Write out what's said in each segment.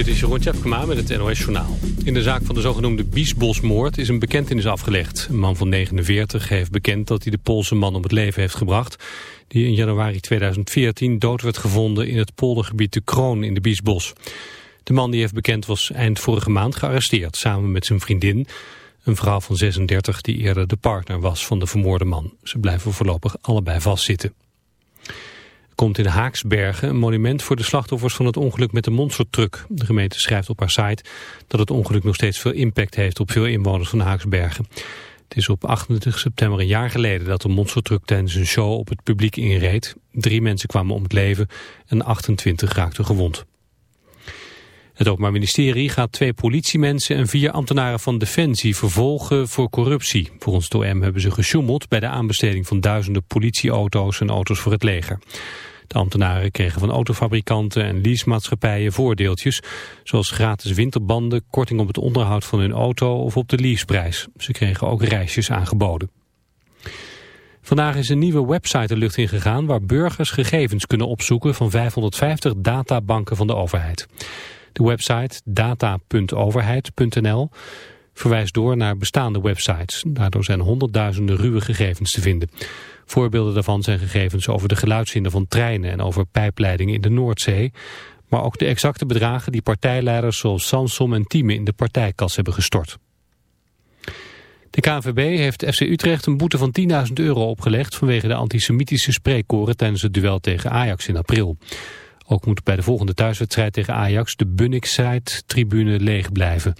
Dit is Jeroen Tjepkema met het NOS Journaal. In de zaak van de zogenoemde Biesbosmoord is een bekentenis afgelegd. Een man van 49 heeft bekend dat hij de Poolse man om het leven heeft gebracht... die in januari 2014 dood werd gevonden in het poldergebied de Kroon in de Biesbos. De man die heeft bekend was eind vorige maand gearresteerd... samen met zijn vriendin, een vrouw van 36 die eerder de partner was van de vermoorde man. Ze blijven voorlopig allebei vastzitten komt in Haaksbergen een monument voor de slachtoffers van het ongeluk met de monstertruck. De gemeente schrijft op haar site dat het ongeluk nog steeds veel impact heeft op veel inwoners van Haaksbergen. Het is op 28 september een jaar geleden dat de monstertruck tijdens een show op het publiek inreed. Drie mensen kwamen om het leven en 28 raakten gewond. Het Openbaar Ministerie gaat twee politiemensen en vier ambtenaren van Defensie vervolgen voor corruptie. Volgens het OM hebben ze gesjoemeld bij de aanbesteding van duizenden politieauto's en auto's voor het leger. De ambtenaren kregen van autofabrikanten en leasemaatschappijen voordeeltjes, zoals gratis winterbanden, korting op het onderhoud van hun auto of op de leaseprijs. Ze kregen ook reisjes aangeboden. Vandaag is een nieuwe website de lucht ingegaan waar burgers gegevens kunnen opzoeken van 550 databanken van de overheid. De website data.overheid.nl verwijst door naar bestaande websites. Daardoor zijn honderdduizenden ruwe gegevens te vinden. Voorbeelden daarvan zijn gegevens over de geluidshinder van treinen en over pijpleidingen in de Noordzee. Maar ook de exacte bedragen die partijleiders zoals Samsom en Thieme in de partijkas hebben gestort. De KNVB heeft FC Utrecht een boete van 10.000 euro opgelegd vanwege de antisemitische spreekkoren tijdens het duel tegen Ajax in april. Ook moet bij de volgende thuiswedstrijd tegen Ajax de Bunnik-tribune leeg blijven.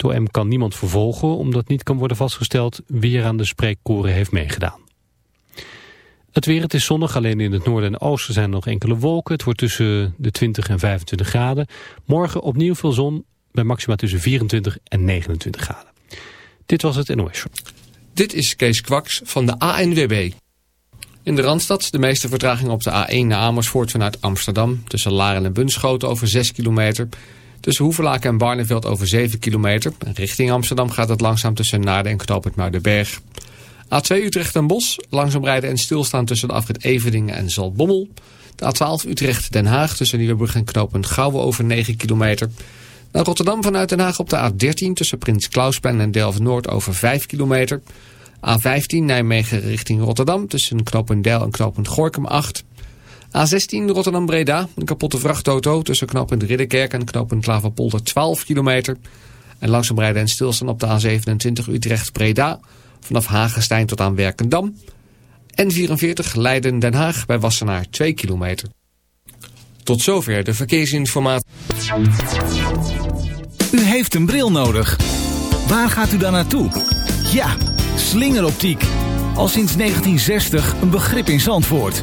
Door M kan niemand vervolgen omdat niet kan worden vastgesteld wie er aan de spreekkoren heeft meegedaan. Het weer, het is zonnig, alleen in het noorden en oosten zijn er nog enkele wolken. Het wordt tussen de 20 en 25 graden. Morgen opnieuw veel zon, bij maxima tussen 24 en 29 graden. Dit was het NOS. Dit is Kees Kwaks van de ANWB. In de Randstad de meeste vertraging op de A1 naar Amersfoort vanuit Amsterdam. Tussen Laren en Bunschoten over 6 kilometer. Tussen Hoevelaken en Barneveld over 7 kilometer. Richting Amsterdam gaat het langzaam tussen Naarden en Knoopend Muidenberg. A2 Utrecht en Bos, langzaam rijden en stilstaan tussen de afrit Everdingen en Zaltbommel. De A12 Utrecht Den Haag tussen Nieuwebrug en knooppunt Gouwen over 9 kilometer. Naar Rotterdam vanuit Den Haag op de A13 tussen Prins Klausplein en Delft-Noord over 5 kilometer. A15 Nijmegen richting Rotterdam tussen knooppunt Deil en knooppunt Gorkum 8. A16 Rotterdam-Breda, een kapotte vrachtauto tussen knooppunt Ridderkerk en knooppunt Klaverpolder 12 kilometer. En langzaam rijden en stilstaan op de A27 Utrecht-Breda vanaf Hagestein tot aan Werkendam. N44 Leiden-Den Haag bij Wassenaar 2 kilometer. Tot zover de verkeersinformatie. U heeft een bril nodig. Waar gaat u dan naartoe? Ja, slingeroptiek. Al sinds 1960 een begrip in Zandvoort.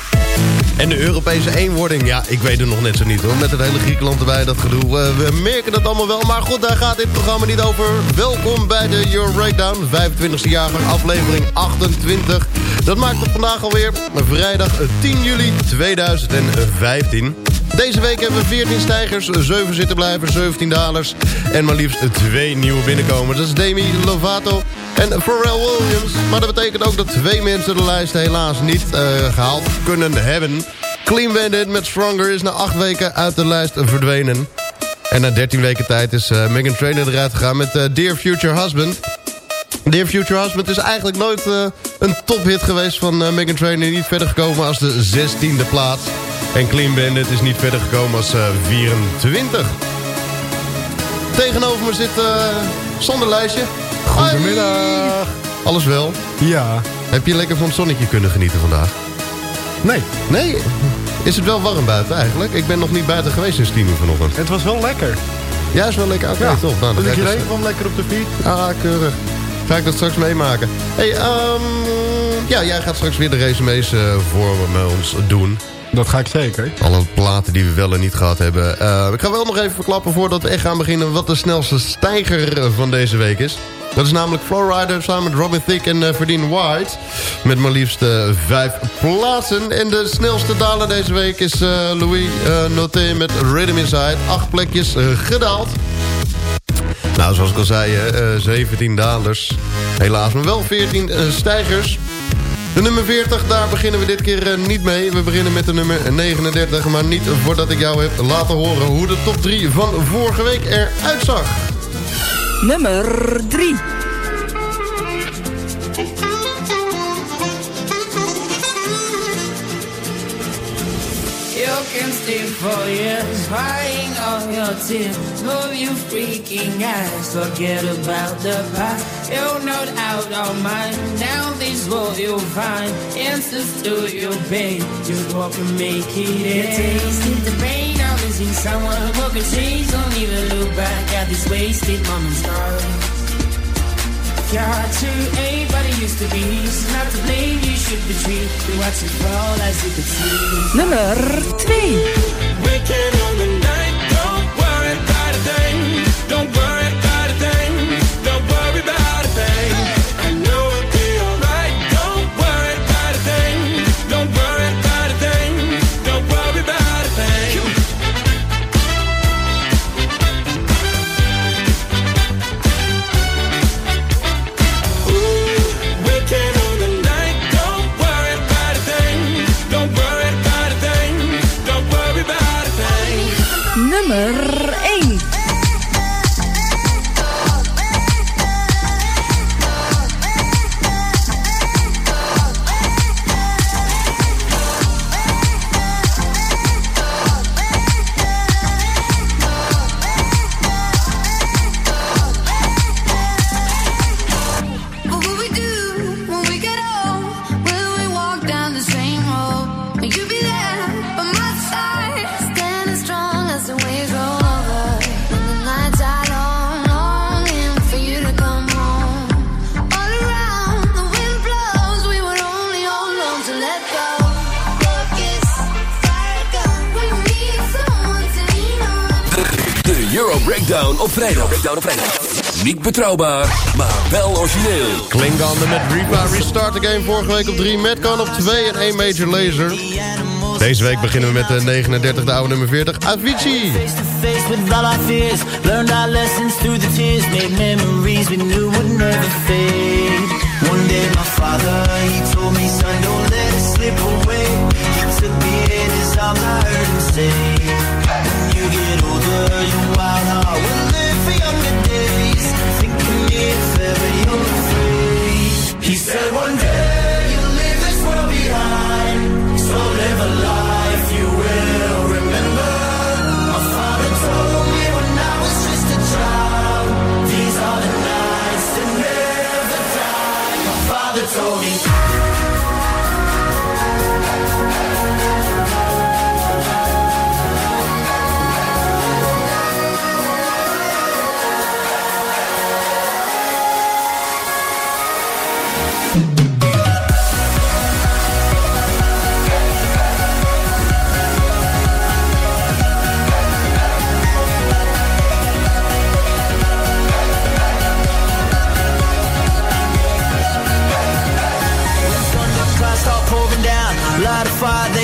En de Europese eenwording, ja, ik weet het nog net zo niet hoor. Met het hele Griekenland erbij, dat gedoe. We merken het allemaal wel, maar goed, daar gaat dit programma niet over. Welkom bij de Euro Breakdown, 25e jaargang, aflevering 28. Dat maakt het vandaag alweer vrijdag 10 juli 2015. Deze week hebben we 14 stijgers, 7 zittenblijvers, 17 dalers... en maar liefst twee nieuwe binnenkomers. Dat is Demi Lovato en Pharrell Williams. Maar dat betekent ook dat twee mensen de lijst helaas niet uh, gehaald kunnen hebben. Clean Bandit met Stronger is na 8 weken uit de lijst verdwenen. En na 13 weken tijd is uh, Megan Trainor eruit gegaan met uh, Dear Future Husband. Dear Future Husband is eigenlijk nooit een tophit geweest van Megan Trainor. Niet verder gekomen als de 16e plaats. En Clean Bandit is niet verder gekomen als 24. Tegenover me zit zonder lijstje Goedemiddag. Alles wel? Ja. Heb je lekker van het zonnetje kunnen genieten vandaag? Nee. Nee? Is het wel warm buiten eigenlijk? Ik ben nog niet buiten geweest sinds 10 uur vanochtend. Het was wel lekker. Ja, is wel lekker. Oké, okay, ja. toch. Nou, dan dus kwam lekker op de fiets. Ah, keurig. Ga ik dat straks meemaken. hey, um, ja, jij gaat straks weer de resumes uh, voor ons doen. Dat ga ik zeker. Alle platen die we wel en niet gehad hebben. Uh, ik ga wel nog even verklappen voordat we echt gaan beginnen... wat de snelste stijger van deze week is. Dat is namelijk Flowrider samen met Robin Thicke en uh, Verdine White. Met maar liefst vijf plaatsen. En de snelste daler deze week is Louis Noté met Rhythm Inside. Acht plekjes gedaald. Nou, zoals ik al zei, 17 dalers. Helaas, maar wel 14 stijgers. De nummer 40, daar beginnen we dit keer niet mee. We beginnen met de nummer 39, maar niet voordat ik jou heb laten horen... hoe de top 3 van vorige week eruit zag. Nummer 3. Can stay for years, crying all your tears. Move you freaking eyes, forget about the past. You're not out of mind. Now this what you'll find. Answers to your pain. Just walk and make it end. Tasted the pain of losing someone. Could change? Don't even look back at this wasted moments. Got to it used to be. So not to blame, you should be treated. Watch it fall as you could see. Nummer 2. Niet betrouwbaar, maar wel origineel. Klingander met Reaper. Restart the game vorige week op 3. Metcon op 2 en 1 Major Laser. Deze week beginnen we met de 39, de oude nummer 40. Avicii. Face to face with all our fears. Learned our lessons through the tears. Made memories we knew would never fade. One day my father, he told me, son, don't let it slip away. He took me in his arms, I heard him say, When you get older, your wild heart will said one day you'll leave this world behind. So live a life you will remember. My father told me when I was just a child. These are the nights that never die. My father told me.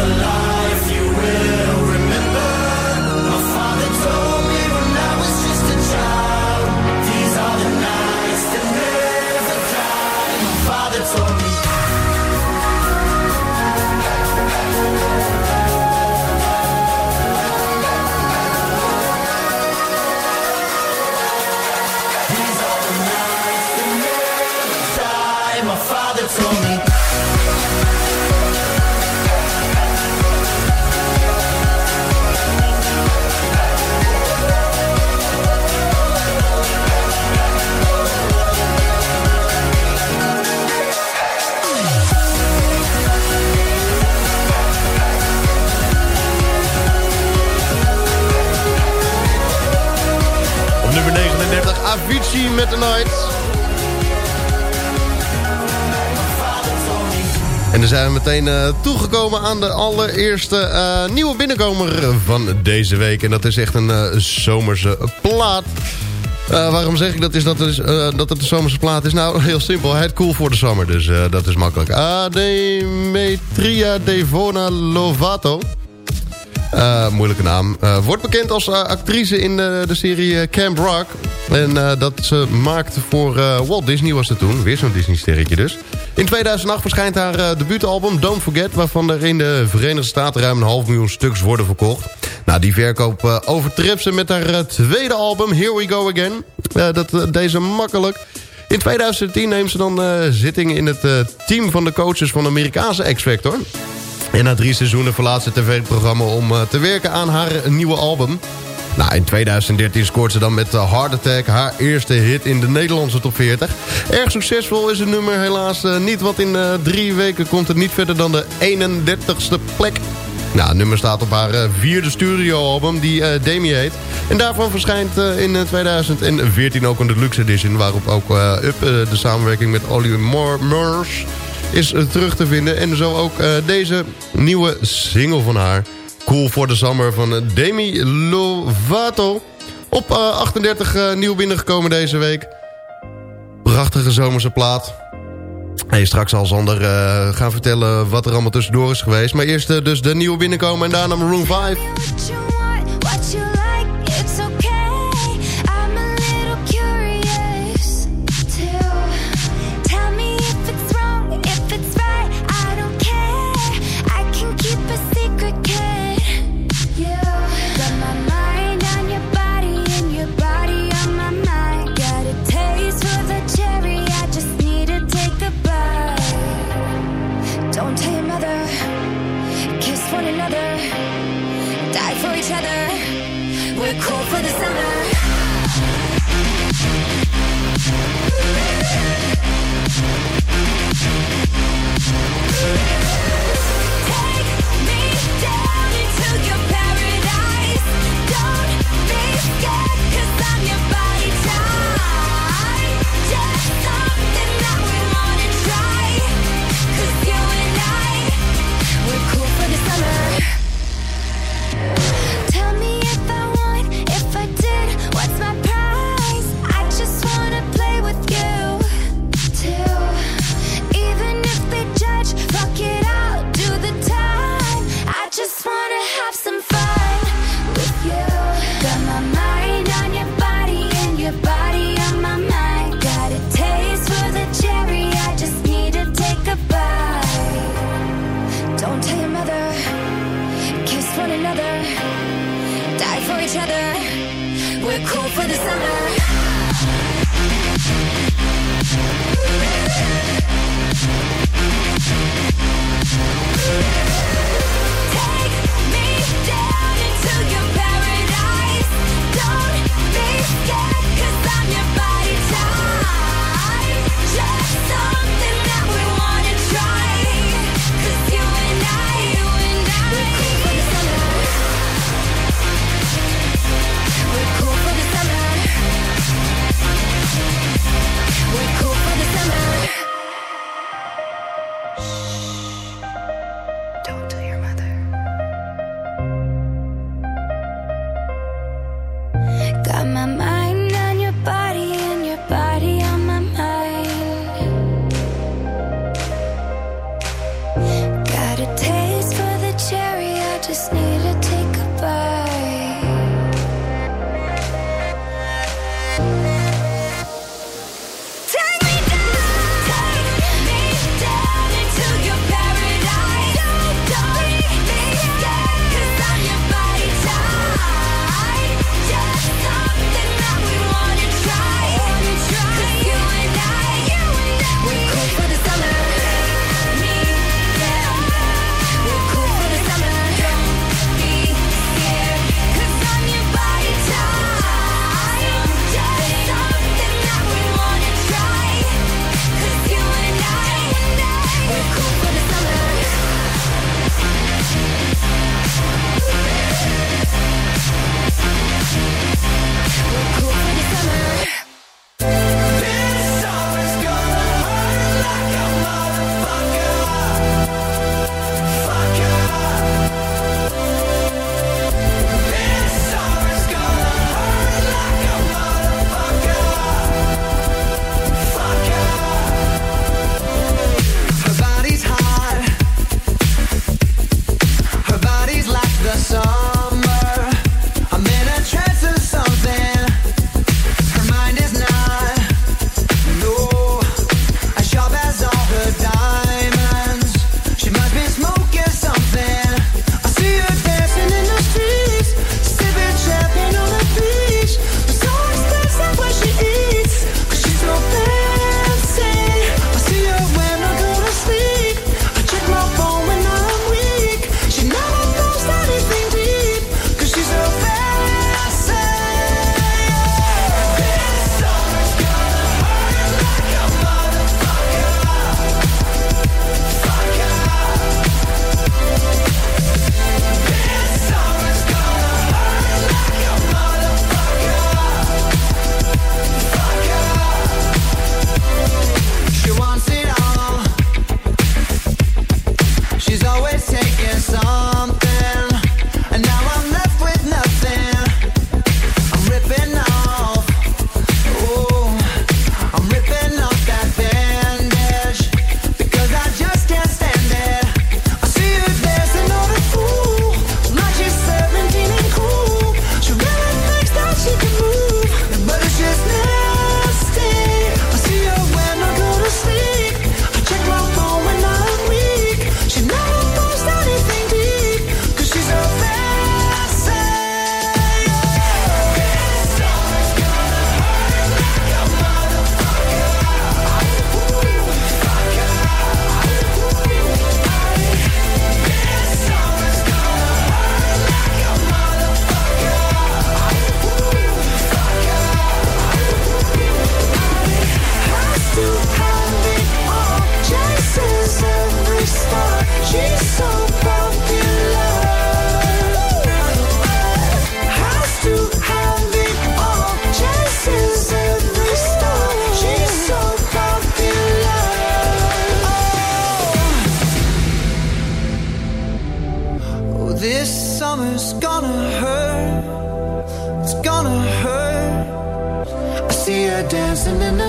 So Avicii met The Night. En dan zijn we meteen eh, toegekomen aan de allereerste eh, nieuwe binnenkomer van deze week. En dat is echt een eh, zomerse plaat. Waarom zeg ik dat, is dat, is, dat het een zomerse plaat is? Nou, heel simpel. Het cool voor de zomer, dus dat is makkelijk. Ademetria Devona Lovato. Eh, moeilijke naam. Eh, wordt bekend als eh, actrice in de, serie Camp Rock. En dat ze maakte voor Walt Disney was het toen. Weer zo'n Disney-sterretje dus. In 2008 verschijnt haar debuutalbum Don't Forget... waarvan er in de Verenigde Staten ruim een half miljoen stuks worden verkocht. Nou, die verkoop overtreft ze met haar tweede album Here We Go Again. Dat deze makkelijk. In 2010 neemt ze dan zitting in het team van de coaches van Amerikaanse X-Factor. En na drie seizoenen verlaat ze het tv-programma om eh, te werken aan haar nieuwe album. Nou, in 2013 scoort ze dan met eh, Heart Attack haar eerste hit in de Nederlandse top 40. Erg succesvol is het nummer helaas eh, niet, want in eh, drie weken komt het niet verder dan de 31ste plek. Nou, het nummer staat op haar eh, vierde studioalbum, die eh Demi heet. En daarvan verschijnt eh, in eh, 2014 ook een deluxe edition... waarop ook eh, Up eh, de samenwerking met Olly Murs is eh, terug te vinden. En zo ook eh, deze nieuwe single van haar. Cool for the Summer van eh, Demi Lovato. Op eh, 38 eh, nieuw binnengekomen deze week. Prachtige zomerse plaat. Hey, straks zal Sander gaan vertellen wat er allemaal tussendoor is geweest. Maar eerst dus de nieuwe binnenkomen en daarna Maroon 5.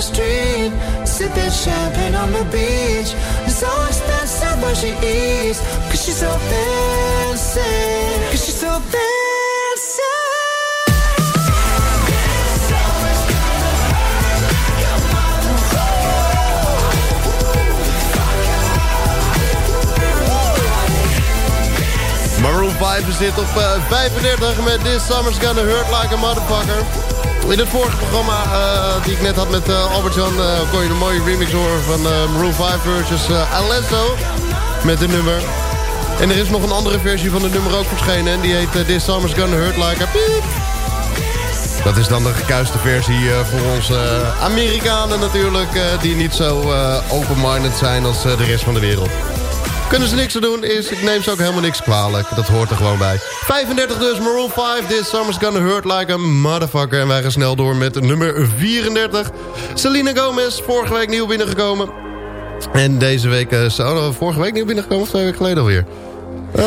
Street, sipping champagne on the beach. It's so expensive what she eats, cause she's so fancy. Cause she's so fancy. Maroon 5 zit op eh, 35 met This Summer's Gonna Hurt Like a Motherfucker. In het vorige programma uh, die ik net had met uh, Albert-Jan... kon je een mooie remix horen van Maroon 5 versus Alesso met de nummer. En er is nog een andere versie van de nummer ook verschenen... en die heet This Summer's Gonna Hurt Like a Piep. Dat is dan de gekuiste versie voor onze Amerikanen natuurlijk... die niet zo open-minded zijn als de rest van de wereld. Kunnen ze niks te doen, is, ik neem ze ook helemaal niks kwalijk. Dat hoort er gewoon bij. 35 dus, Maroon 5, This Summer's Gonna Hurt Like a Motherfucker. En wij gaan snel door met nummer 34. Selena Gomez, vorige week nieuw binnengekomen. En deze week, uh, oh, vorige week nieuw binnengekomen of twee weken geleden alweer? Uh,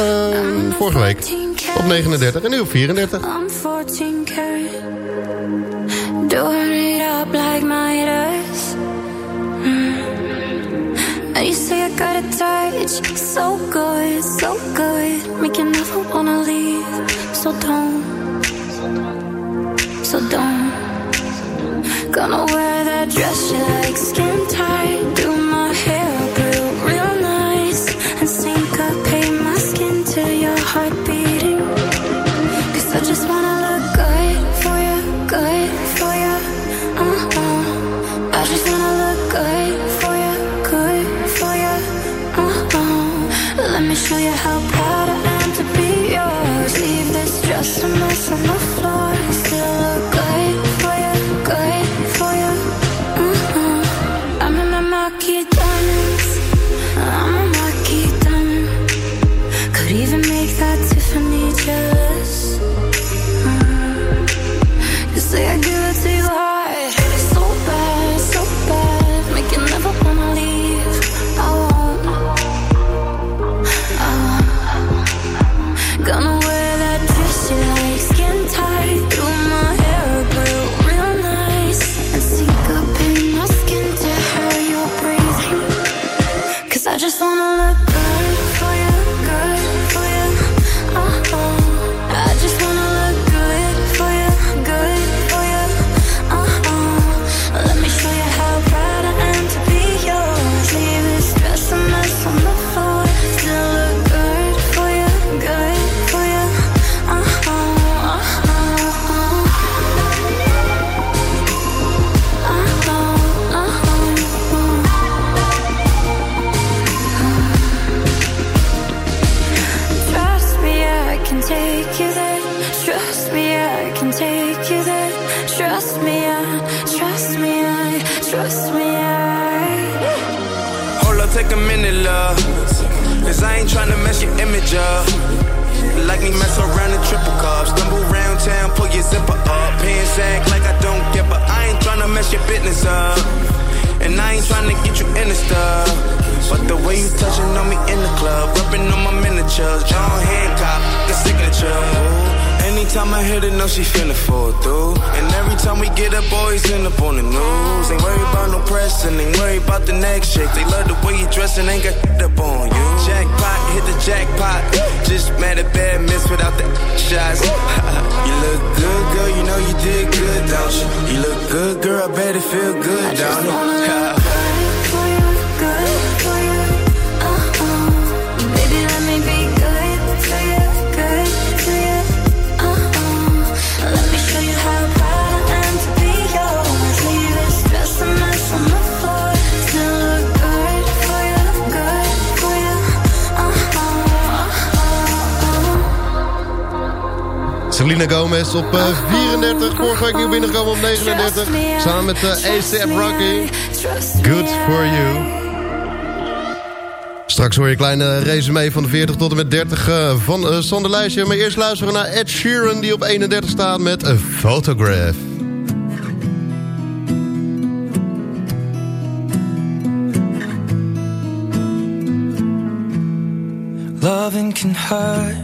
vorige week, op 39 en nu op 34. I'm 14 karat. Doing it up like Midas. Mm. You say I got a touch, so good, so good. Make you never wanna leave. So don't, so don't. Gonna wear that dress you like, skin tight. Ain't tryna get you in the stuff. But the way you touching on me in the club, rubbing on my miniatures, John Hancock, the signature. Anytime I hit it, know she finna fall through. And every time we get up, boys end up on the news. Ain't worried about no press and ain't worried about the next chick. They love the way you dress and ain't got up on you. Jackpot, hit the jackpot. Just mad at bad miss without the shots. you look good, girl, you know you did good, don't you? You look good, girl, I bet it feel good, don't it? Selena Gomez op uh, 34. Vorige week nieuw binnengekomen op 39. Samen met uh, ASAP Rocky. Good for you. Straks hoor je een kleine resume van de 40 tot en met 30 uh, van uh, Sander Lijstje. Maar eerst luisteren we naar Ed Sheeran die op 31 staat met een Photograph. Loving can hurt.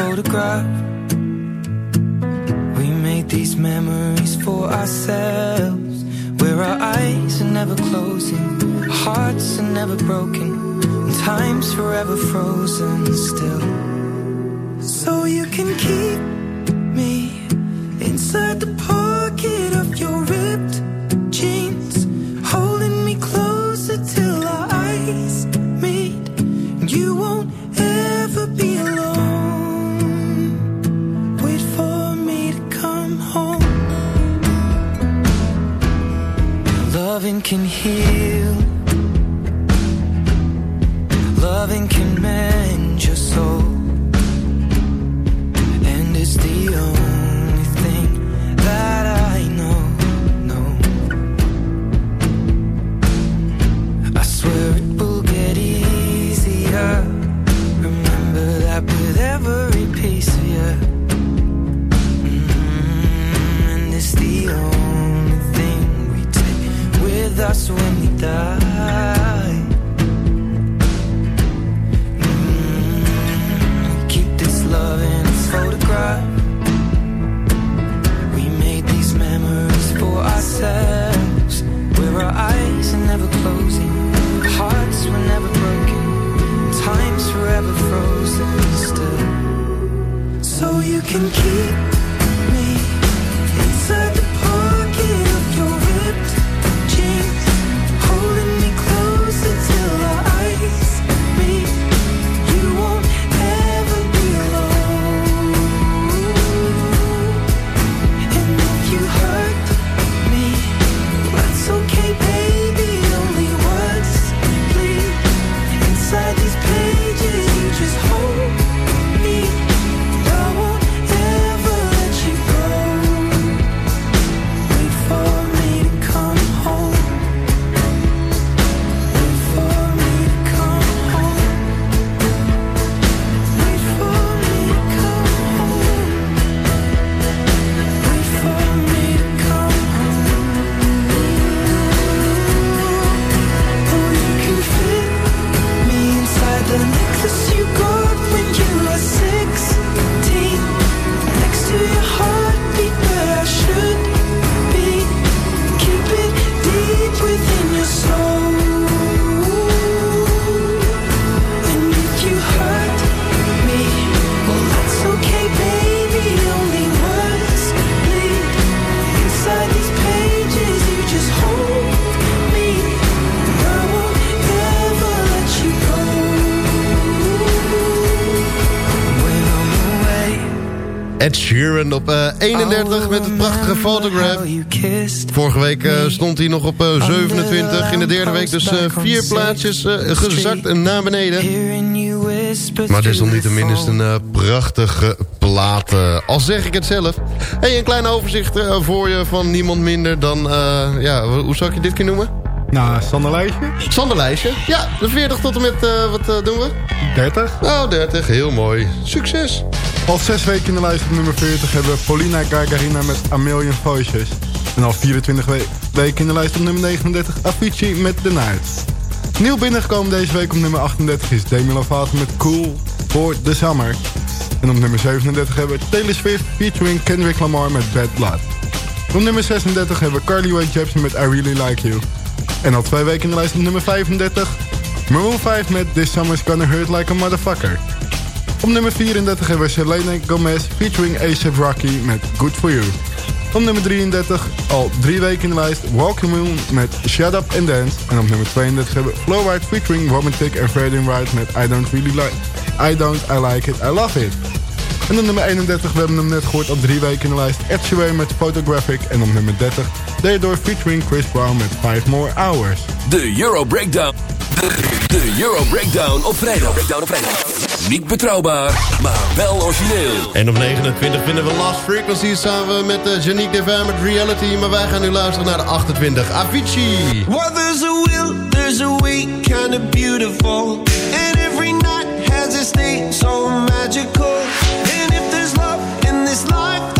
Photograph. We made these memories for ourselves. Where our eyes are never closing, hearts are never broken, and time's forever frozen still. So you can keep me inside the pocket Loving can heal. Can keep Photograph. Vorige week eh, stond hij nog op eh, 27. In de derde week dus eh, vier plaatsjes eh, gezakt naar beneden. Maar desalniettemin is het een eh, prachtige plaat. eh, al zeg ik het zelf. Hey, een klein overzicht eh, voor je van niemand minder dan... eh, ja, hoe zou ik je dit keer noemen? Nou, Sander Lijstje. Sander Lijstje. Ja, de 40 tot en met... eh, wat eh, doen we? 30. Oh, 30. Heel mooi. Succes. Al zes weken in de lijst op nummer 40 hebben we Paulina Gargarina met A Million Voices. En al 24 we weken in de lijst op nummer 39 Avicii met The Night. Nieuw binnengekomen deze week op nummer 38 is Demi Lovato met Cool for the Summer. En op nummer 37 hebben we Taylor Swift featuring Kendrick Lamar met Bad Blood. Op nummer 36 hebben we Carly Rae Jepsen met I Really Like You. En al twee weken in de lijst op nummer 35 Maroon 5 met This Summer's Gonna Hurt Like a Motherfucker. Op nummer 34 hebben we Selena Gomez featuring A$AP Rocky met Good For You. Op nummer 33, al drie weken in de lijst, Walking Moon met Shut Up and Dance. En op nummer 32 hebben we Flowride featuring Romantic en Freddy Wright met I Don't Really Like I Don't, I Like It, I Love It. En op nummer 31, we hebben hem net gehoord, al drie weken in de lijst, Ed met Photographic. En op nummer 30, Theodore featuring Chris Brown met 5 More Hours. De Euro Breakdown. De Euro Breakdown op vrijdag. Breakdown op vrijdag. Niet betrouwbaar, maar wel origineel. En op 29 vinden we Last Frequency samen met uh, Janique Devair met Reality. Maar wij gaan nu luisteren naar de 28. Avicii. Well, there's a will, there's a way, kind of beautiful. And every night has its day, so magical. And if there's love in this life,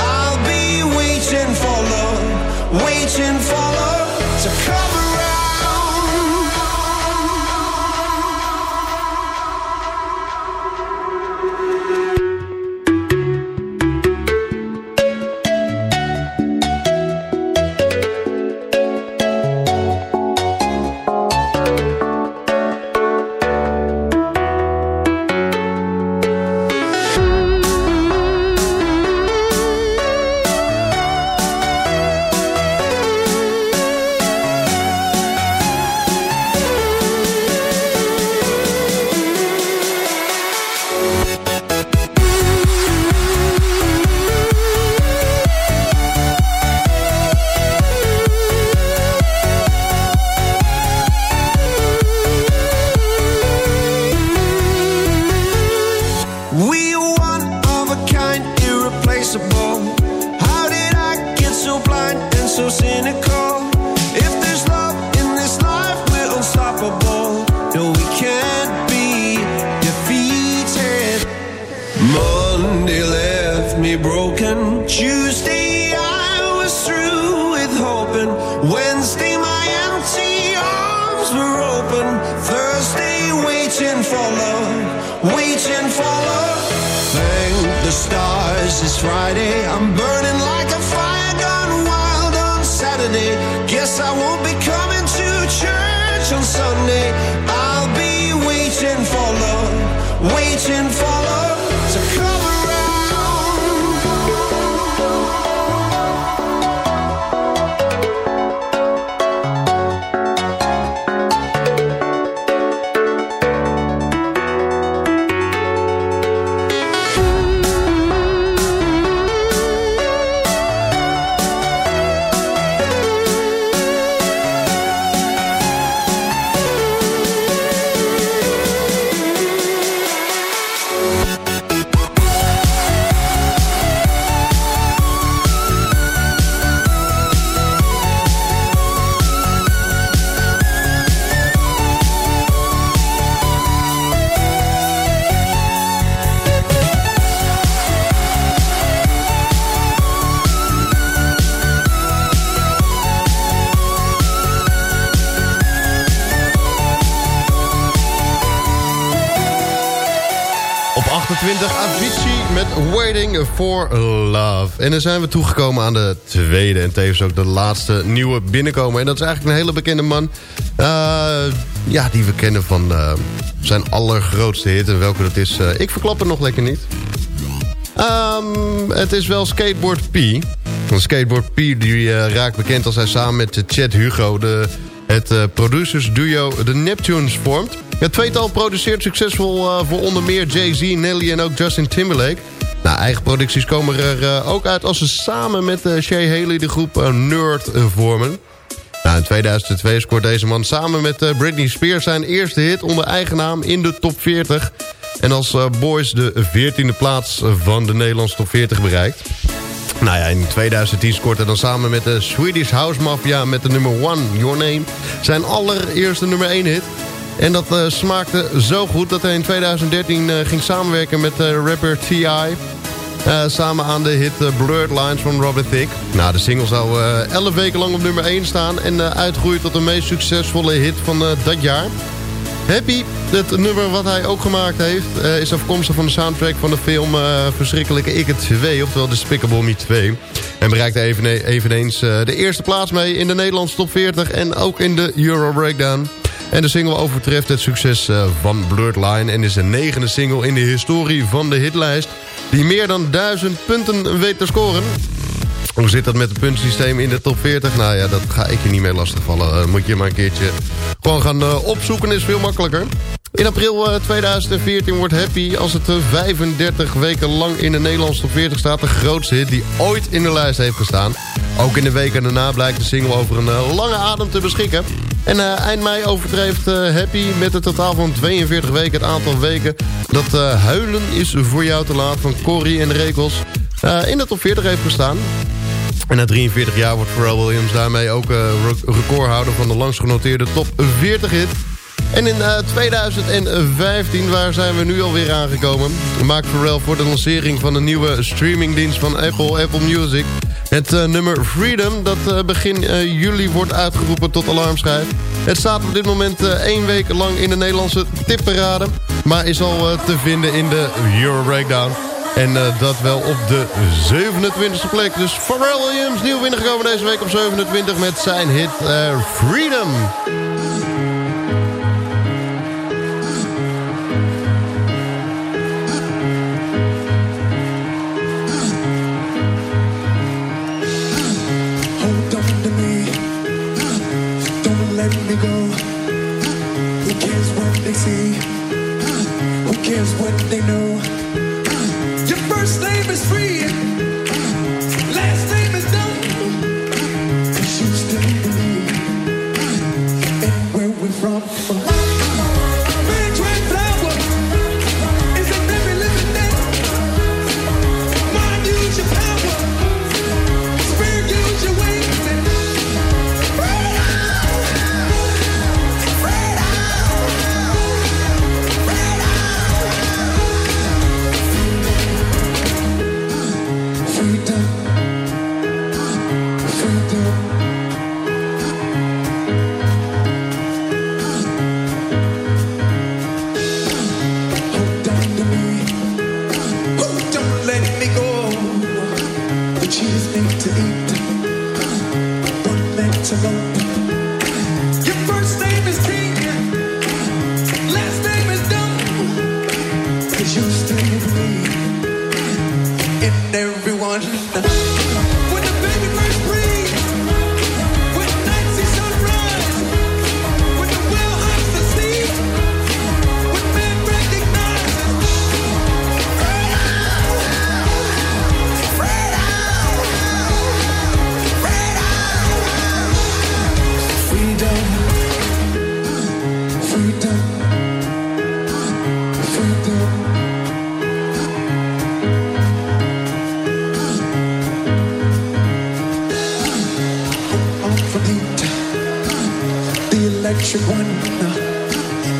For Love. En dan zijn we toegekomen aan de tweede en tevens ook de laatste nieuwe binnenkomen. En dat is eigenlijk een hele bekende man. Eh, ja, die we kennen van eh, zijn allergrootste hit. En welke dat is, eh, ik verklap het nog lekker niet. Ehm, het is wel Skateboard P. Skateboard P die raakt bekend als hij samen met Chad Hugo... De, het producers duo The Neptunes vormt. Het tweetal produceert succesvol voor onder meer Jay-Z, Nelly en ook Justin Timberlake. Nou, eigen producties komen er eh, ook uit als ze samen met uh, Shay Haley de groep eh, Nerd vormen. Nou, in 2002 scoort deze man samen met Britney Spears zijn eerste hit onder eigen naam in de top 40. En als Boys de 14e plaats van de Nederlandse top 40 bereikt. Nou ja, in 2010 scoort hij dan samen met de Swedish House Mafia met de nummer 1, Your Name, zijn allereerste nummer 1 hit. En dat eh, smaakte zo goed dat hij in 2013 eh, ging samenwerken met eh, rapper T.I. Samen aan de hit Blurred Lines van Robert Thicke. Nou, de single zou eh 11 weken lang op nummer 1 staan... en uitgroeien tot de meest succesvolle hit van dat jaar. Happy, het nummer wat hij ook gemaakt heeft... is afkomstig van de soundtrack van de film Verschrikkelijke Ikke 2... oftewel Despicable Me 2. En bereikte evene- eveneens de eerste plaats mee in de Nederlandse top 40... en ook in de Euro Breakdown. En de single overtreft het succes eh, van Blurred Line... en is de negende single in de historie van de hitlijst... die meer dan duizend punten weet te scoren. Hoe zit dat met het puntensysteem in de top 40? Nou ja, dat ga ik je niet mee lastigvallen. Eh, moet je maar een keertje gewoon gaan eh, opzoeken, is veel makkelijker. In april eh, 2014 wordt Happy, als het eh, 35 weken lang in de Nederlandse top 40 staat... de grootste hit die ooit in de lijst heeft gestaan. Ook in de weken daarna blijkt de single over een lange adem te beschikken. En eh, eind mei overtreft eh, Happy met een totaal van 42 weken het aantal weken... dat eh, Huilen is voor jou te laat van Corrie en de Rekels in de top 40 heeft gestaan. En na 43 jaar wordt Pharrell Williams daarmee ook re- recordhouder van de langst genoteerde top 40 hit. En in eh, 2015, waar zijn we nu alweer aangekomen... maakt Pharrell voor de lancering van de nieuwe streamingdienst van Apple, Apple Music... het eh, nummer Freedom, dat eh, begin eh, juli wordt uitgeroepen tot alarmschijf. Het staat op dit moment één week lang in de Nederlandse tipparade... maar is al te vinden in de Euro Breakdown... En dat wel op de 27e plek. Dus Pharrell Williams, nieuw binnengekomen deze week op 27 met zijn hit Freedom. Me go. Who cares what they see? Who cares what they know? Your first name is free.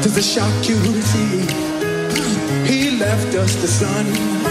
Does it shock you to see? He left us the sun.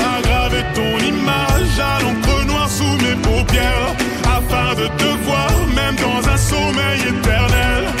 de même dans un sommeil éternel.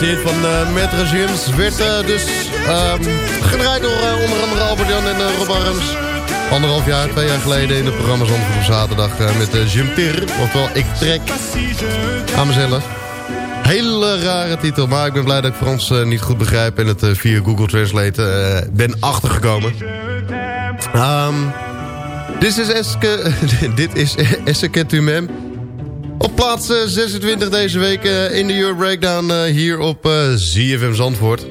Hit van uh, Maître James werd eh, dus ehm, gedraaid door eh, onder andere Albert-Jan en eh, Rob Arms. Anderhalf jaar, twee jaar geleden in het programma Zandvoort op zaterdag eh, met uh, Jim Tir. Oftewel, ik trek aan mezelf. Hele rare titel, maar ik ben blij dat ik Frans eh, niet goed begrijp... en het eh, via Google Translate eh, ben achtergekomen. Ehm dit is Eske, dit is Eske Tumem. Op plaats eh, 26 deze week eh, in de Euro Breakdown eh, hier op eh, ZFM Zandvoort.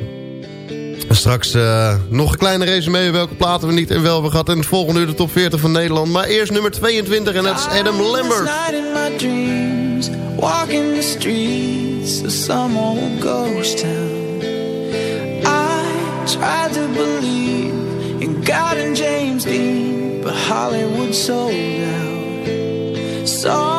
Straks eh, nog een kleine resume welke platen we niet en wel hebben gehad. En het volgende uur de top 40 van Nederland. Maar eerst nummer 22 en dat is Adam Lambert. Dreams, walking the streets of some old ghost town. I tried to believe in God and James Dean, but Hollywood sold out. Saw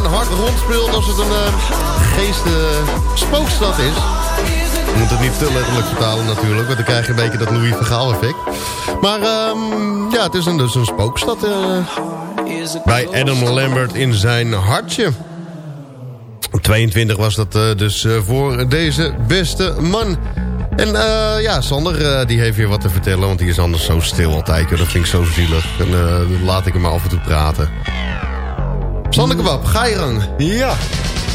Zijn hart rondspeelt als het een uh, geest spookstad is. Je moet het niet te letterlijk vertalen natuurlijk, want dan krijg je een beetje dat Louis Vergaal effect. Maar um, ja, het is een, dus een spookstad uh, bij Adam Lambert in zijn hartje. 22 was dat uh, dus voor deze beste man. En ja, Sander die heeft weer wat te vertellen, want die is anders zo stil altijd. Dat vind ik zo zielig. En laat ik hem af en toe praten. Sander Kebab, ga je gang. Ja.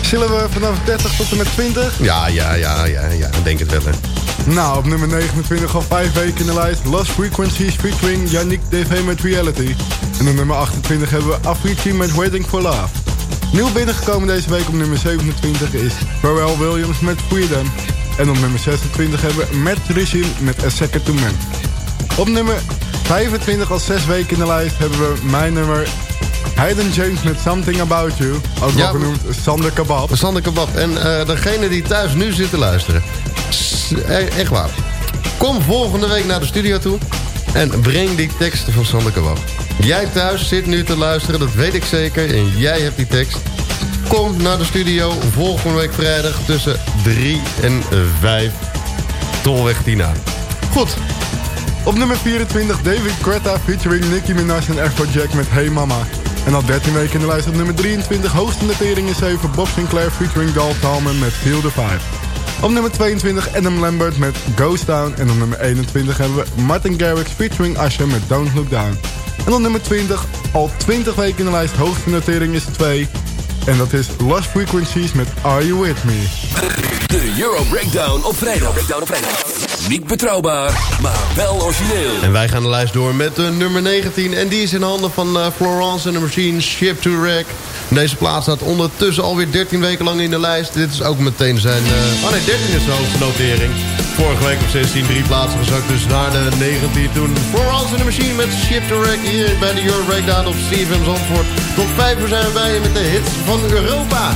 Zullen we vanaf 30 tot en met 20? Ja, ja, ja, ja, ja. Denk het wel, hè. Nou, op nummer 29 al 5 weken in de lijst. Lost Frequencies featuring Yannick DV met Reality. En op nummer 28 hebben we Avicii met Waiting for Love. Nieuw binnengekomen deze week op nummer 27 is Pharrell Williams met Freedom. En op nummer 26 hebben we Matt Regime met A Second to Man. Op nummer 25 al 6 weken in de lijst hebben we mijn nummer Hayden James met Something About You. Ook wel genoemd Sander Kebab. Sander Kebab. En uh, degene die thuis nu zit te luisteren. E-, echt waar. Kom volgende week naar de studio toe. En breng die teksten van Sander Kebab. Jij thuis zit nu te luisteren, dat weet ik zeker. En jij hebt die tekst. Kom naar de studio volgende week vrijdag tussen 3 en 5. Tolweg Tina. Goed. Op nummer 24 David Guetta featuring Nicki Minaj en Jack met Hey Mama. En al 13 weken in de lijst op nummer 23 hoogste notering is 7 Bob Sinclair featuring Dolph Talman met Feel the Vibe. Op nummer 22 Adam Lambert met Ghost Town. En op nummer 21 hebben we Martin Garrix featuring Asher met Don't Look Down. En op nummer 20, al 20 weken in de lijst, hoogste notering is 2. En dat is Lost Frequencies met Are You With Me. De Euro Breakdown op vrijdag. Breakdown op vrijdag. Niet betrouwbaar, maar wel origineel. En wij gaan de lijst door met de nummer 19. En die is in handen van uh, Florence and the Machine, Ship to Wreck. Deze plaats staat ondertussen alweer 13 weken lang in de lijst. Dit is ook meteen zijn... Uh... Oh nee, 13 is de hoogste notering. Vorige week op 16, drie plaatsen gezakt. Dus naar de 19 toen. Florence and the Machine met Ship to Wreck hier bij de Euro Breakdown op CFM Zandvoort. Tot 5 uur zijn we bij met de hits van Europa.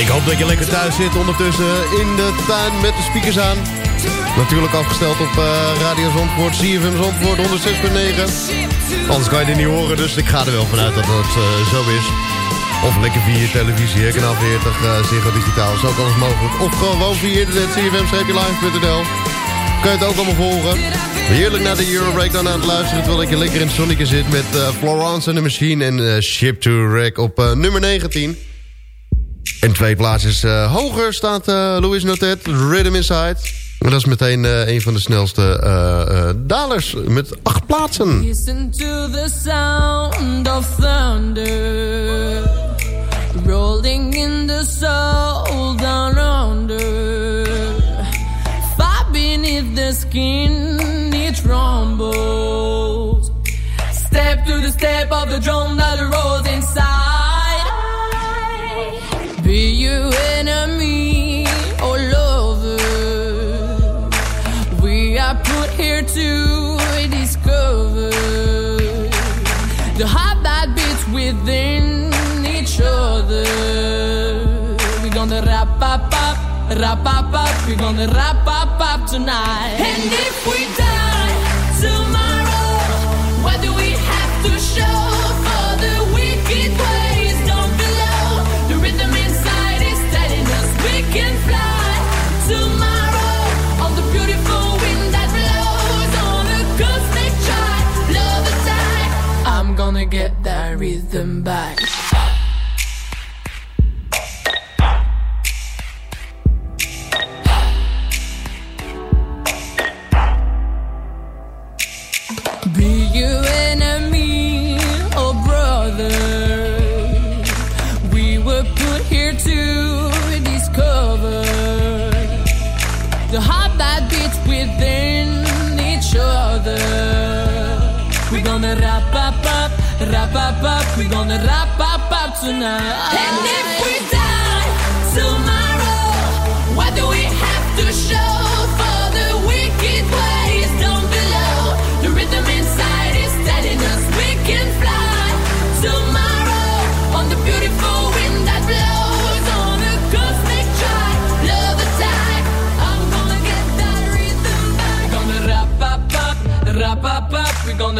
Ik hoop dat je lekker thuis zit ondertussen in de tuin met de speakers aan. Natuurlijk afgesteld op eh, Radio Zandvoort, CFM Zandvoort 106.9. Anders kan je dit niet horen, dus ik ga er wel vanuit dat dat eh, zo is. Of lekker via je televisie, kanaal 40, uh, Ziggo Digitaal, is ook alles mogelijk. Of gewoon via internet, cfm-live.nl. Kan je het ook allemaal volgen. Heerlijk naar de Euro Breakdown aan het luisteren... terwijl ik lekker in het zonnetje zit met uh, Florence and the Machine... en uh, Ship to Wreck op uh, nummer 19. En twee plaatsjes hoger staat Louis Notet, Rhythm Inside... En dat is meteen een van de snelste dalers met acht plaatsen. Listen to the sound of thunder Rolling in the soul down under. Far beneath the skin it rumbles. Step to the step of the drum that rolls inside rap up, up. We're gonna rap up, up tonight. And if we die Be you enemy or brother. We were put here to discover The heart that beats within each other. We're gonna wrap up up, wrap up up. We're gonna wrap up up tonight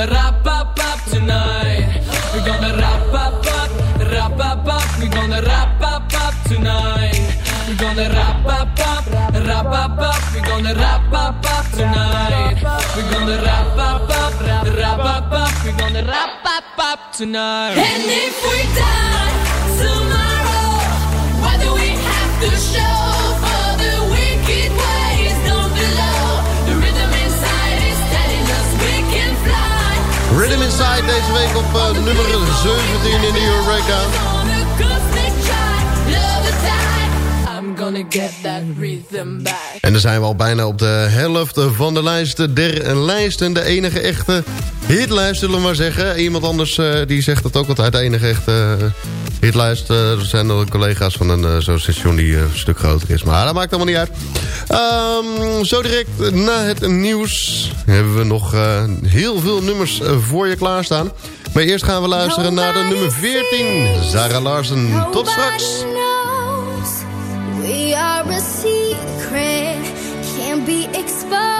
gonna wrap up up tonight We're gonna wrap up up, wrap up up We're gonna wrap up up tonight We're gonna wrap up up, wrap up up We're gonna wrap up up tonight We're gonna wrap up up, wrap up up We're gonna wrap up up tonight And if we die tomorrow Rhythm Inside deze week op uh, nummer 17 in de Euro Breakdown. on a cosmic chart Love the tide I'm gonna get that rhythm back En dan zijn we al bijna op de helft van de lijst der lijsten. De enige echte hitlijst, zullen we maar zeggen. Iemand anders uh, die zegt dat ook altijd. De enige echte uh, hitlijst. Uh, er zijn nog collega's van een zo'n station die een stuk groter is. Maar dat maakt allemaal niet uit. Um, zo direct na het nieuws hebben we nog heel veel nummers voor je klaarstaan. Maar eerst gaan we luisteren naar de nummer 14. Sarah Larsen. Tot straks. We are a secret, can't be exposed.